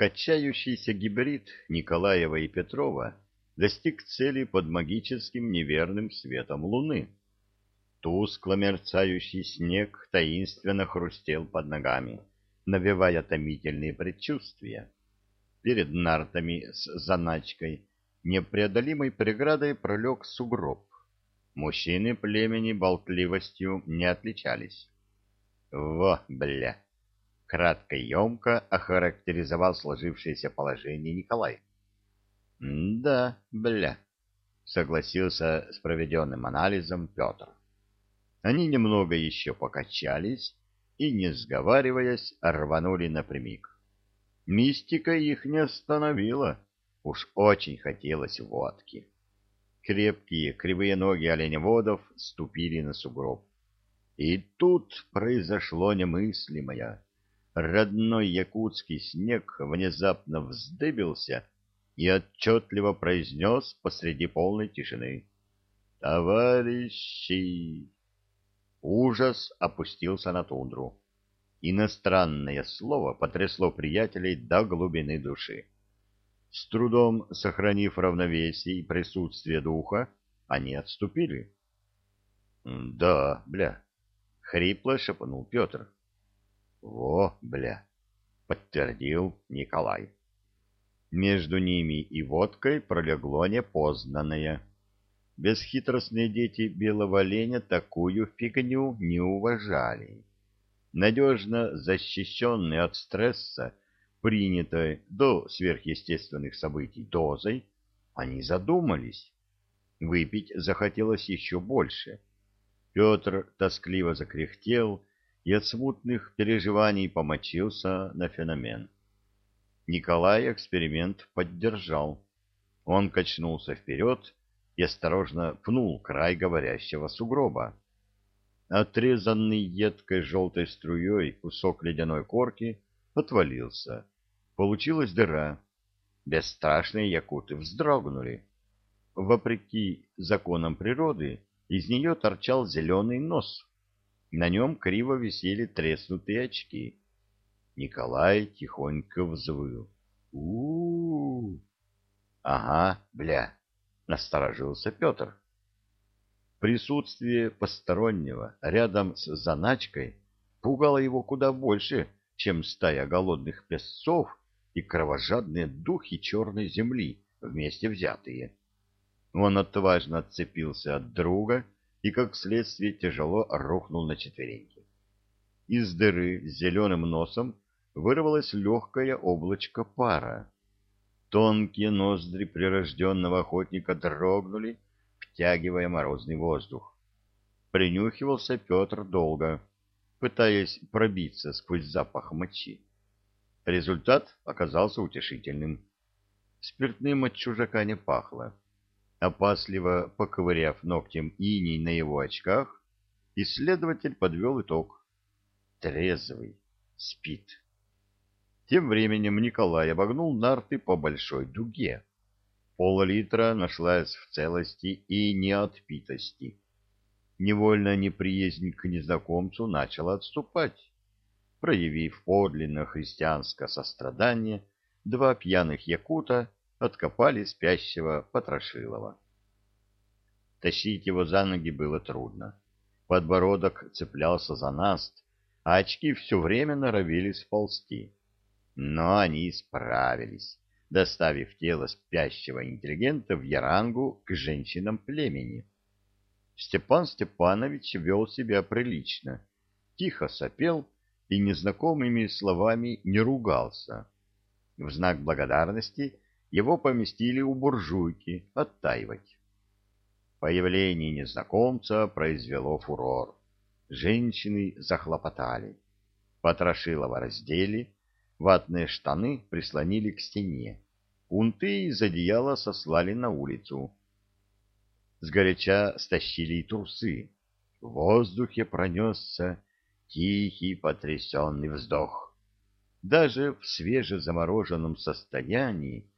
Качающийся гибрид Николаева и Петрова достиг цели под магическим неверным светом луны. Тускло мерцающий снег таинственно хрустел под ногами, навевая томительные предчувствия. Перед нартами с заначкой непреодолимой преградой пролег сугроб. Мужчины племени болтливостью не отличались. Во, бля! Кратко и емко охарактеризовал сложившееся положение Николай. «Да, бля», — согласился с проведенным анализом Петр. Они немного еще покачались и, не сговариваясь, рванули напрямик. Мистика их не остановила, уж очень хотелось водки. Крепкие кривые ноги оленеводов ступили на сугроб. И тут произошло немыслимое. Родной якутский снег внезапно вздыбился и отчетливо произнес посреди полной тишины. «Товарищи!» Ужас опустился на тундру. Иностранное слово потрясло приятелей до глубины души. С трудом сохранив равновесие и присутствие духа, они отступили. — Да, бля, — хрипло шепнул Петр. — Во, бля, — подтвердил Николай. Между ними и водкой пролегло непознанное. Бесхитростные дети белого оленя такую фигню не уважали. Надежно защищенные от стресса, принятой до сверхъестественных событий дозой, они задумались. Выпить захотелось еще больше. Петр тоскливо закряхтел и от смутных переживаний помочился на феномен. Николай эксперимент поддержал. Он качнулся вперед и осторожно пнул край говорящего сугроба. Отрезанный едкой желтой струей кусок ледяной корки отвалился. Получилась дыра. Бесстрашные якуты вздрогнули. Вопреки законам природы, из нее торчал зеленый нос. На нем криво висели треснутые очки. Николай тихонько взвыл. у, -у, -у. Ага, бля, насторожился Петр. Присутствие постороннего рядом с заначкой пугало его куда больше, чем стая голодных песцов и кровожадные духи черной земли вместе взятые. Он отважно отцепился от друга и, как следствие, тяжело рухнул на четвереньки. Из дыры с зеленым носом вырвалось легкое облачко пара. Тонкие ноздри прирожденного охотника дрогнули, втягивая морозный воздух. Принюхивался Петр долго, пытаясь пробиться сквозь запах мочи. Результат оказался утешительным. Спиртным от чужака не пахло. Опасливо поковыряв ногтем иней на его очках, исследователь подвел итог. Трезвый, спит. Тем временем Николай обогнул нарты по большой дуге. Пол-литра нашлась в целости и неотпитости. Невольно неприязнь к незнакомцу начала отступать. Проявив подлинно христианское сострадание, два пьяных якута откопали спящего Потрошилова. Тащить его за ноги было трудно. Подбородок цеплялся за наст, а очки все время норовили сползти. Но они справились, доставив тело спящего интеллигента в Ярангу к женщинам племени. Степан Степанович вел себя прилично, тихо сопел и незнакомыми словами не ругался. В знак благодарности его поместили у буржуйки оттаивать. Появление незнакомца произвело фурор. Женщины захлопотали. Потрошилова раздели, Ватные штаны прислонили к стене. Унты из одеяла сослали на улицу. Сгоряча стащили и трусы. В воздухе пронесся тихий потрясенный вздох. Даже в свежезамороженном состоянии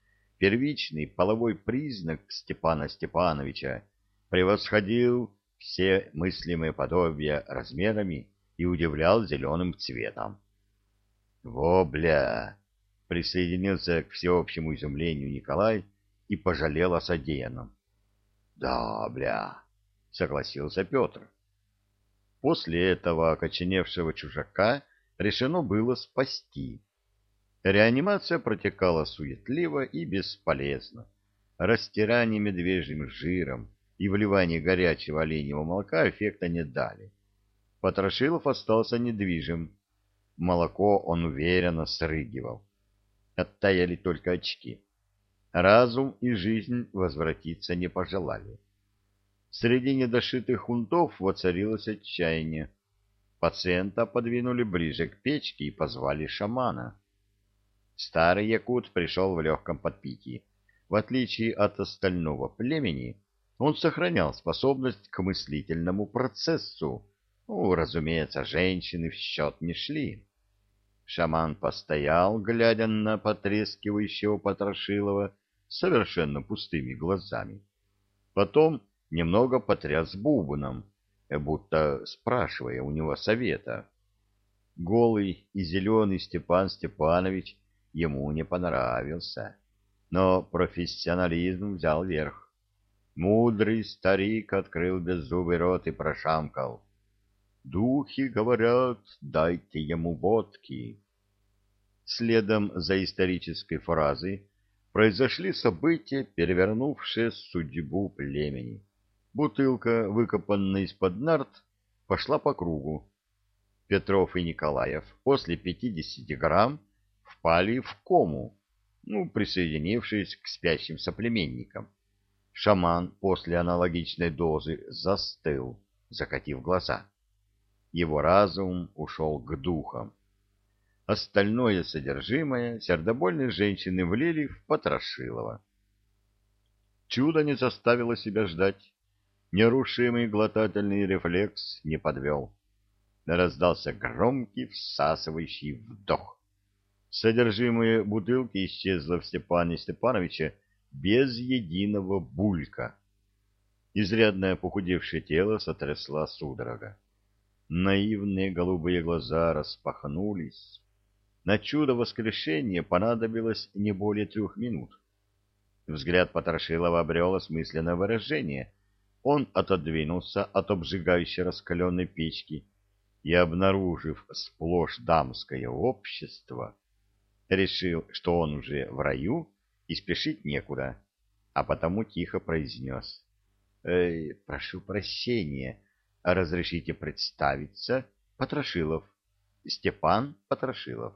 первичный половой признак Степана Степановича превосходил все мыслимые подобия размерами и удивлял зеленым цветом. «Во, бля!» — присоединился к всеобщему изумлению Николай и пожалел о содеянном. — Да, бля, — согласился Петр. После этого окоченевшего чужака решено было спасти. Реанимация протекала суетливо и бесполезно. Растирание медвежьим жиром и вливание горячего оленьего молока эффекта не дали. Потрошилов остался недвижим. Молоко он уверенно срыгивал. Оттаяли только очки. Разум и жизнь возвратиться не пожелали. Среди недошитых хунтов воцарилось отчаяние. Пациента подвинули ближе к печке и позвали шамана. Старый якут пришел в легком подпитии. В отличие от остального племени, он сохранял способность к мыслительному процессу. Ну, разумеется, женщины в счет не шли. Шаман постоял, глядя на потрескивающего Потрошилова совершенно пустыми глазами. Потом немного потряс бубном, будто спрашивая у него совета. Голый и зеленый Степан Степанович ему не понравился, но профессионализм взял верх. Мудрый старик открыл беззубый рот и прошамкал. «Духи говорят, дайте ему водки». Следом за исторической фразой произошли события, перевернувшие судьбу племени. Бутылка, выкопанная из-под нарт, пошла по кругу. Петров и Николаев после 50 грамм впали в кому, ну, присоединившись к спящим соплеменникам. Шаман после аналогичной дозы застыл, закатив глаза. Его разум ушел к духам. Остальное содержимое сердобольные женщины влили в Потрошилова. Чудо не заставило себя ждать. Нерушимый глотательный рефлекс не подвел. Раздался громкий всасывающий вдох. Содержимое бутылки исчезло в Степане Степановиче без единого булька. Изрядное похудевшее тело сотрясла судорога. Наивные голубые глаза распахнулись. На чудо воскрешения понадобилось не более трех минут. Взгляд Потрошилова обрел осмысленное выражение. Он отодвинулся от обжигающей раскаленной печки и, обнаружив сплошь дамское общество, решил, что он уже в раю и спешить некуда, а потому тихо произнес. «Э, «Прошу прощения, разрешите представиться? Потрошилов. Степан Потрошилов».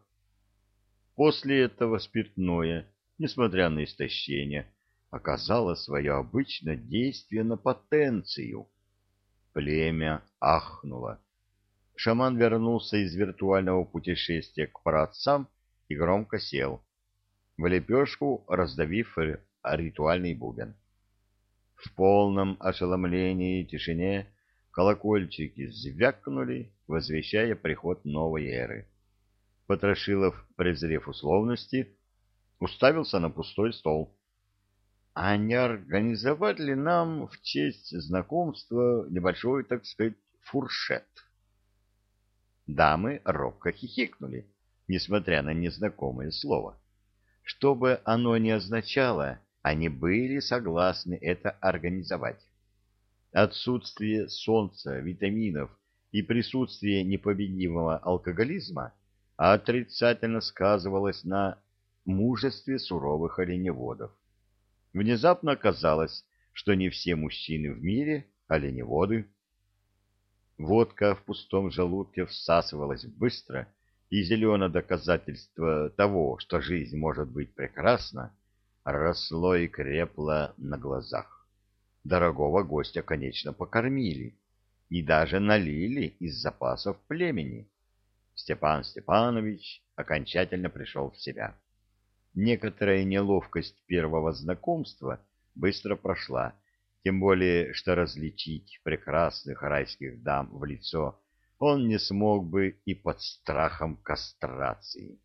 После этого спиртное, несмотря на истощение, оказало свое обычное действие на потенцию. Племя ахнуло. Шаман вернулся из виртуального путешествия к праотцам и громко сел, в лепешку раздавив ритуальный бубен. В полном ошеломлении и тишине колокольчики звякнули, возвещая приход новой эры. Потрошилов, презрев условности, уставился на пустой стол. — А не организовать ли нам в честь знакомства небольшой, так сказать, фуршет? Дамы робко хихикнули несмотря на незнакомое слово. Что бы оно ни означало, они были согласны это организовать. Отсутствие солнца, витаминов и присутствие непобедимого алкоголизма отрицательно сказывалось на мужестве суровых оленеводов. Внезапно оказалось, что не все мужчины в мире оленеводы. Водка в пустом желудке всасывалась быстро и зеленое доказательство того, что жизнь может быть прекрасна, росло и крепло на глазах. Дорогого гостя, конечно, покормили и даже налили из запасов племени. Степан Степанович окончательно пришел в себя. Некоторая неловкость первого знакомства быстро прошла, тем более, что различить прекрасных райских дам в лицо он не смог бы и под страхом кастрации.